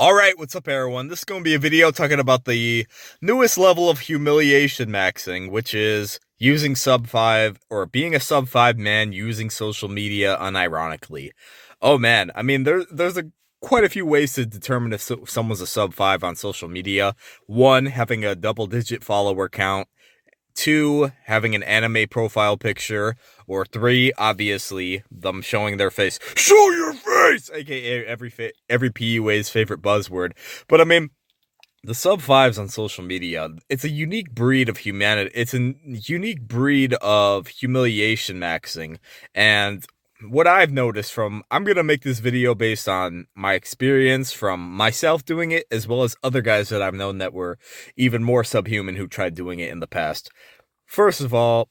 Alright, what's up everyone? This is going to be a video talking about the newest level of humiliation maxing, which is using sub 5, or being a sub 5 man using social media unironically. Oh man, I mean, there, there's a quite a few ways to determine if, so, if someone's a sub 5 on social media. One, having a double digit follower count two, having an anime profile picture, or three, obviously, them showing their face. Show your face! AKA every, fa- every PUA's favorite buzzword. But I mean, the sub fives on social media, it's a unique breed of humanity. It's a unique breed of humiliation maxing. And what I've noticed from, I'm going to make this video based on my experience from myself doing it, as well as other guys that I've known that were even more subhuman who tried doing it in the past. First of all,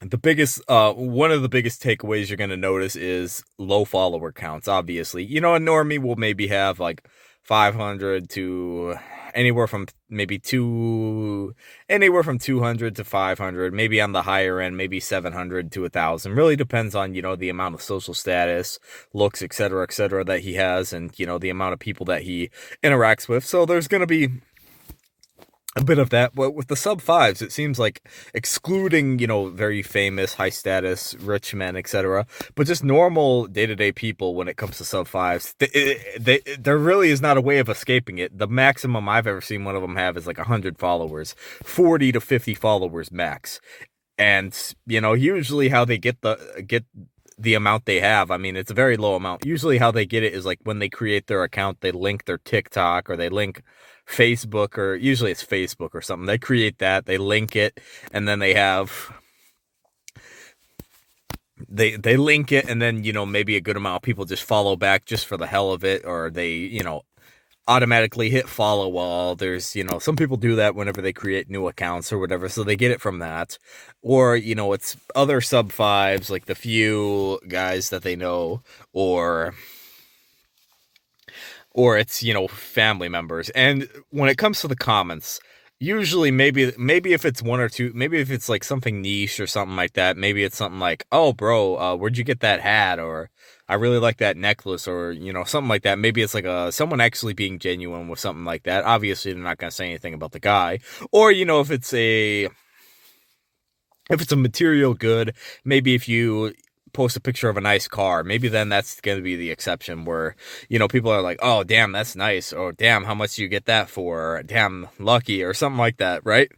the biggest, uh, one of the biggest takeaways you're going to notice is low follower counts, obviously. You know, a normie will maybe have like 500 to anywhere from maybe two, anywhere from 200 to 500, maybe on the higher end, maybe 700 to a thousand. Really depends on, you know, the amount of social status, looks, etc., etc. that he has and, you know, the amount of people that he interacts with. So there's going to be a bit of that but with the sub fives it seems like excluding you know very famous high status rich men etc but just normal day-to-day people when it comes to sub fives they, they, there really is not a way of escaping it. The maximum i've ever seen one of them have is like 100 followers 40 to 50 followers max. And you know usually how they get the get the amount they have. I mean, it's a very low amount. Usually how they get it is like when they create their account, they link their TikTok or they link Facebook or usually it's Facebook or something. They create that, they link it, and then they have they they link it and then you know maybe a good amount of people just follow back just for the hell of it or they you know automatically hit follow all. There's you know some people do that whenever they create new accounts or whatever so they get it from that. Or you know it's other sub fives like the few guys that they know or or it's you know family members. And when it comes to the comments usually maybe maybe if it's one or two maybe if it's like something niche or something like that maybe it's something like oh bro uh, where'd you get that hat? or i really like that necklace or you know something like that. Maybe it's like a uh, someone actually being genuine with something like that. Obviously they're not going to say anything about the guy. Or you know if it's a if it's a material good maybe if you post a picture of a nice car, maybe then that's going to be the exception where, you know, people are like, oh, damn, that's nice. Or damn, how much do you get that for? Or, damn, lucky or something like that, right?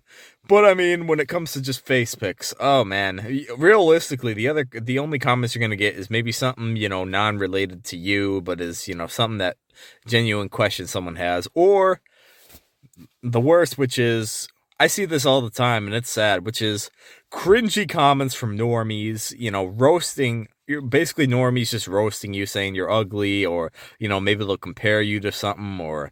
But I mean, when it comes to just face pics, oh man, realistically, the other, the only comments you're going to get is maybe something, you know, non-related to you, but is, you know, something that genuine question someone has. Or the worst, which is, I see this all the time and it's sad, which is cringy comments from normies, you know, roasting you're basically normies just roasting you saying you're ugly or, you know, maybe they'll compare you to something or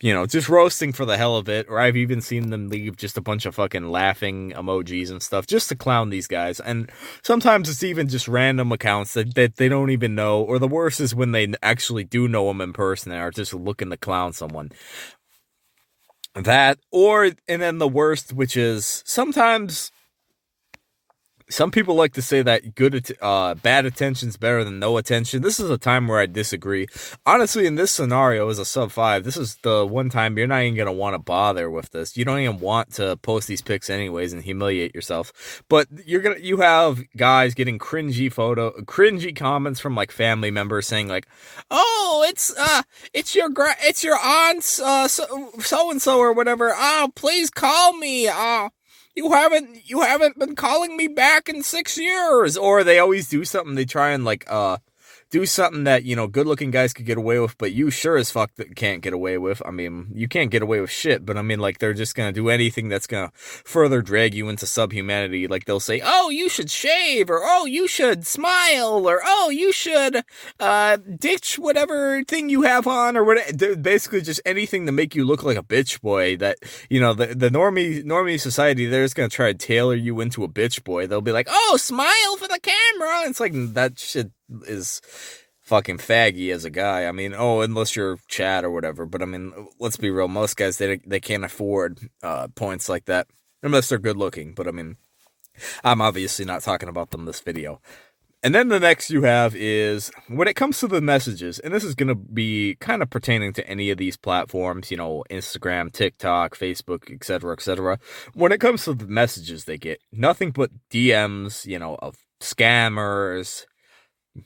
you know, just roasting for the hell of it, or I've even seen them leave just a bunch of fucking laughing emojis and stuff just to clown these guys. And sometimes it's even just random accounts that, that they don't even know, or the worst is when they actually do know them in person and are just looking to clown someone. That, or, and then the worst, which is sometimes some people like to say that good, uh, bad attention's better than no attention. This is a time where I disagree. Honestly, in this scenario, as a sub five, this is the one time you're not even gonna want to bother with this. You don't even want to post these pics anyways and humiliate yourself. But you're gonna, you have guys getting cringy photo, cringy comments from like family members saying like, "Oh, it's uh, it's your gra- it's your aunt's uh, so and so or whatever. Oh, please call me. Uh, you haven't you haven't been calling me back in six years. Or they always do something. They try and like uh do something that, you know, good looking guys could get away with, but you sure as fuck that can't get away with. I mean, you can't get away with shit, but I mean, like, they're just gonna do anything that's gonna further drag you into subhumanity. Like, they'll say, oh, you should shave, or oh, you should smile, or oh, you should, uh, ditch whatever thing you have on, or whatever. Basically, just anything to make you look like a bitch boy that, you know, the, the normie, normie society, they're just gonna try to tailor you into a bitch boy. They'll be like, oh, smile for the camera. It's like, that shit is fucking faggy as a guy. I mean, oh, unless you're Chad or whatever. But I mean, let's be real. Most guys they they can't afford uh, points like that unless they're good looking. But I mean, I'm obviously not talking about them this video. And then the next you have is when it comes to the messages, and this is going to be kind of pertaining to any of these platforms, you know, Instagram, TikTok, Facebook, etc., etc. When it comes to the messages they get, nothing but DMs, you know, of scammers,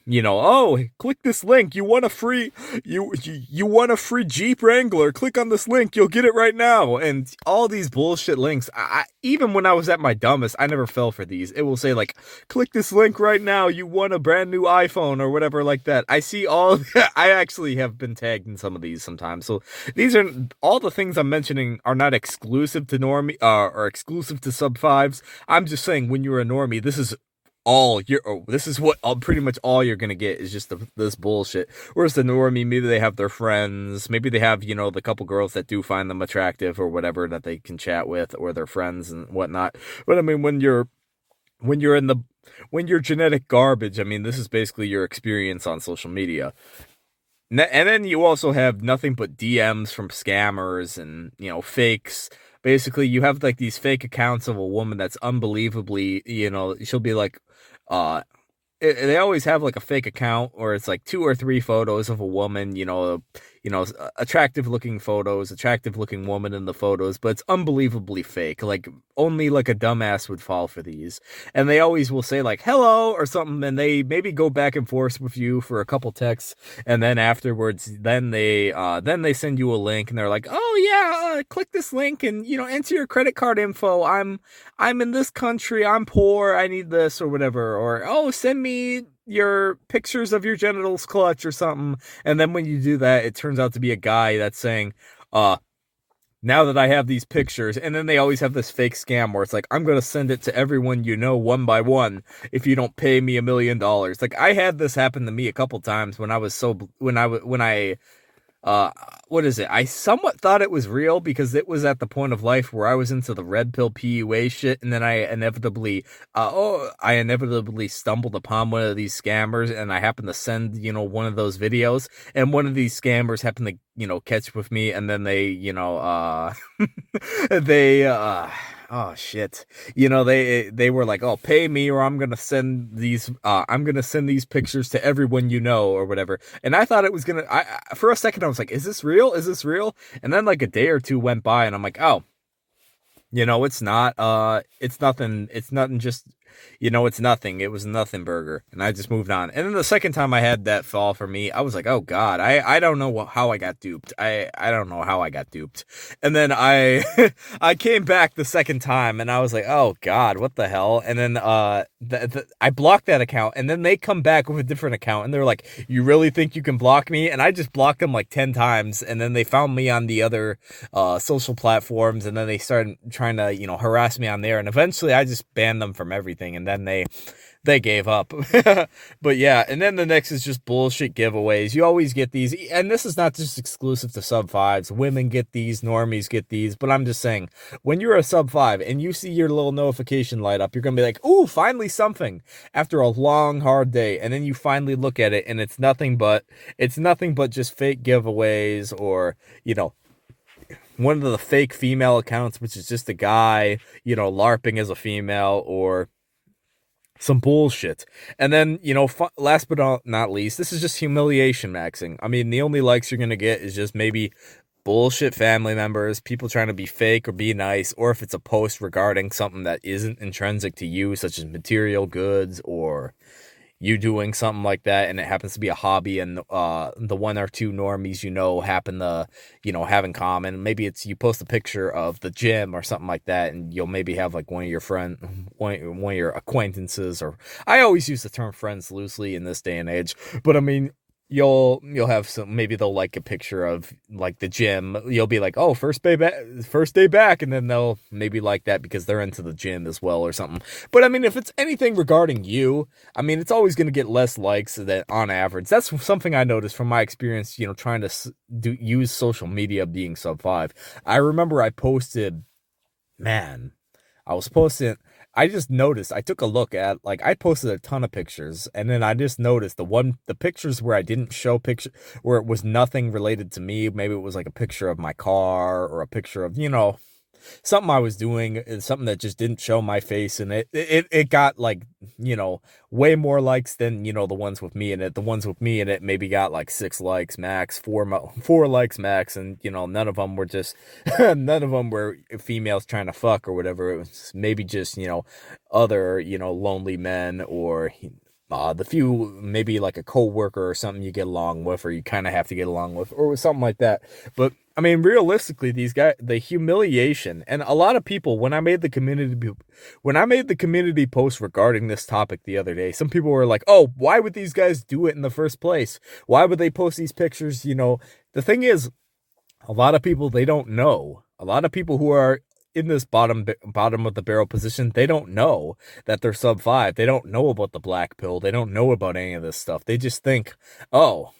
you know, oh, click this link. You want a free you you, you want a free Jeep Wrangler. Click on this link. You'll get it right now. And all these bullshit links. I, even when I was at my dumbest, I never fell for these. It will say like, click this link right now. You want a brand new iPhone or whatever like that. I see all I actually have been tagged in some of these sometimes. So these are all the things I'm mentioning are not exclusive to normie uh, or exclusive to sub fives. I'm just saying when you're a normie, this is all you're oh, this is what all, pretty much all you're gonna get is just the, this bullshit. Whereas the normie maybe they have their friends maybe they have you know the couple girls that do find them attractive or whatever that they can chat with or their friends and whatnot. But i mean when you're when you're in the when you're genetic garbage i mean this is basically your experience on social media. And then you also have nothing but dms from scammers and you know fakes. Basically you have like these fake accounts of a woman that's unbelievably you know she'll be like uh it, they always have like a fake account where it's like two or three photos of a woman, you know, you know, attractive looking photos, attractive looking woman in the photos, but it's unbelievably fake. Like only like a dumbass would fall for these. And they always will say like hello or something and they maybe go back and forth with you for a couple texts and then afterwards then they uh then they send you a link and they're like, "Oh yeah, uh, click this link and you know, enter your credit card info. I'm I'm in this country. I'm poor. I need this or whatever." Or, "Oh, send me your pictures of your genitals clutch or something. And then when you do that, it turns out to be a guy that's saying, uh, now that I have these pictures, and then they always have this fake scam where it's like, I'm gonna send it to everyone you know one by one if you don't pay me a million dollars. Like I had this happen to me a couple times when I was so when I when I uh what is it? I somewhat thought it was real because it was at the point of life where i was into the red pill pua shit and then i inevitably uh oh i inevitably stumbled upon one of these scammers and i happened to send you know one of those videos and one of these scammers happened to you know catch with me and then they you know uh they uh oh shit. You know they they were like oh pay me or i'm gonna send these uh i'm gonna send these pictures to everyone you know or whatever. And i thought it was gonna i for a second i was like is this real? Is this real? And then like a day or two went by and i'm like oh you know it's not uh it's nothing it's nothing just you know, it's nothing. It was nothing burger. And I just moved on. And then the second time I had that fall for me, I was like, oh God, I, I don't know how I got duped. I, I don't know how I got duped. And then I, I came back the second time and I was like, oh God, what the hell? And then, uh, the, the, I blocked that account and then they come back with a different account and they're like, you really think you can block me? And I just blocked them like 10 times. And then they found me on the other, uh, social platforms and then they started trying to, you know, harass me on there. And eventually I just banned them from everything and then they they gave up. but yeah, and then the next is just bullshit giveaways. You always get these, and this is not just exclusive to sub fives. Women get these, normies get these. But I'm just saying, when you're a sub five and you see your little notification light up, you're gonna be like, "Ooh, finally something!" After a long, hard day, and then you finally look at it, and it's nothing but it's nothing but just fake giveaways, or you know, one of the fake female accounts, which is just a guy, you know, LARPing as a female, or some bullshit. And then, you know, last but not least, this is just humiliation maxing. I mean, the only likes you're going to get is just maybe bullshit family members, people trying to be fake or be nice, or if it's a post regarding something that isn't intrinsic to you, such as material goods or you doing something like that and it happens to be a hobby and uh the one or two normies you know happen to you know have in common. Maybe it's you post a picture of the gym or something like that and you'll maybe have like one of your friend one, one of your acquaintances or i always use the term friends loosely in this day and age but i mean you'll you'll have some maybe they'll like a picture of like the gym. You'll be like oh first day back first day back and then they'll maybe like that because they're into the gym as well or something. But i mean if it's anything regarding you i mean it's always going to get less likes than on average. That's something i noticed from my experience you know trying to do use social media being sub 5 i remember i posted man i was posting I just noticed, I took a look at, like, I posted a ton of pictures, and then I just noticed the one, the pictures where I didn't show picture, where it was nothing related to me. Maybe it was like a picture of my car or a picture of, you know, something I was doing, and something that just didn't show my face, and it it it got like you know way more likes than you know the ones with me in it. The ones with me in it maybe got like six likes max, four four likes max, and you know none of them were just none of them were females trying to fuck or whatever. It was maybe just you know other you know lonely men or uh, the few maybe like a co-worker or something you get along with or you kind of have to get along with or something like that but i mean realistically these guys the humiliation and a lot of people when i made the community when i made the community post regarding this topic the other day some people were like oh why would these guys do it in the first place why would they post these pictures you know the thing is a lot of people they don't know a lot of people who are in this bottom bottom of the barrel position, they don't know that they're sub five. They don't know about the black pill. They don't know about any of this stuff. They just think, oh,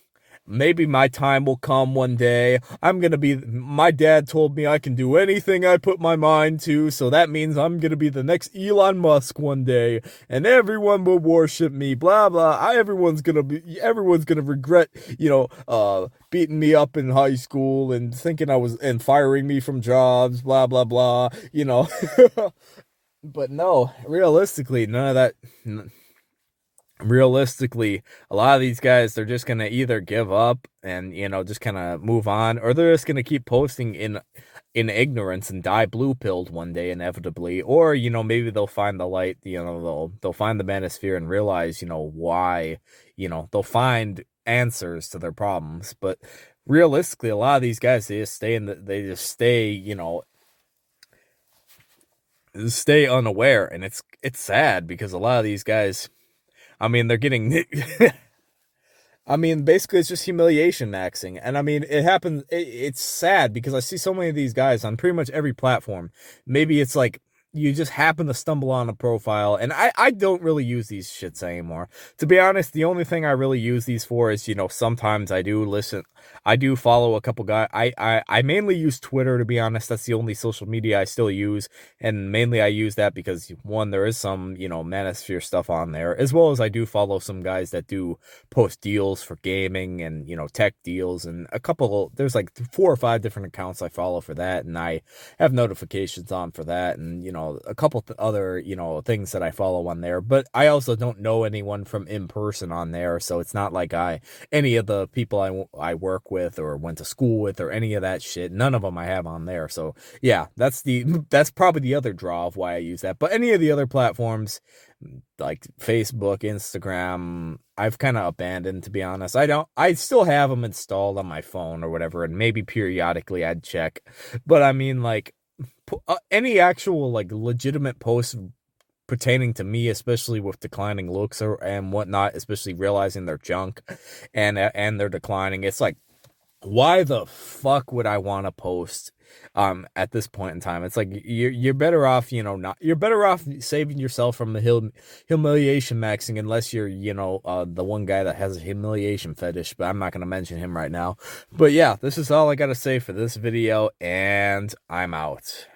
maybe my time will come one day. I'm going to be, my dad told me I can do anything I put my mind to. So that means I'm going to be the next Elon Musk one day and everyone will worship me, blah, blah. I, everyone's going to be, everyone's going to regret, you know, uh, beating me up in high school and thinking I was, and firing me from jobs, blah, blah, blah, you know. but no, realistically, none of that, realistically, a lot of these guys, they're just to either give up and, you know, just kind of move on, or they're just to keep posting in in ignorance and die blue pilled one day inevitably. Or you know maybe they'll find the light you know they'll they'll find the manosphere and realize you know why you know they'll find answers to their problems. But realistically a lot of these guys they just stay in the, they just stay you know stay unaware. And it's it's sad because a lot of these guys I mean, they're getting. I mean, basically, it's just humiliation maxing. And I mean, it happens. It, it's sad because I see so many of these guys on pretty much every platform. Maybe it's like you just happen to stumble on a profile and I, I don't really use these shits anymore. To be honest the only thing i really use these for is you know sometimes i do listen i do follow a couple guys I, I i mainly use twitter to be honest that's the only social media i still use and mainly i use that because one there is some you know manosphere stuff on there as well as i do follow some guys that do post deals for gaming and you know tech deals and a couple there's like four or five different accounts i follow for that and i have notifications on for that and you know know, a couple other, you know, things that I follow on there, but I also don't know anyone from in person on there. So it's not like I, any of the people I, I work with or went to school with or any of that shit, none of them I have on there. So yeah, that's the, that's probably the other draw of why I use that. But any of the other platforms, like Facebook, Instagram, I've kind of abandoned to be honest. I don't I still have them installed on my phone or whatever and maybe periodically I'd check. But I mean like uh, any actual like legitimate posts pertaining to me, especially with declining looks or and whatnot, especially realizing they're junk and uh, and they're declining. It's like, why the fuck would I want to post um at this point in time? It's like you're you're better off, you know, not you're better off saving yourself from the hum, humiliation maxing unless you're, you know, uh the one guy that has a humiliation fetish, but I'm not gonna mention him right now. But yeah, this is all I gotta say for this video, and I'm out.